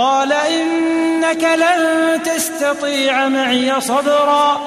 قال إنك لن تستطيع معي صبرا.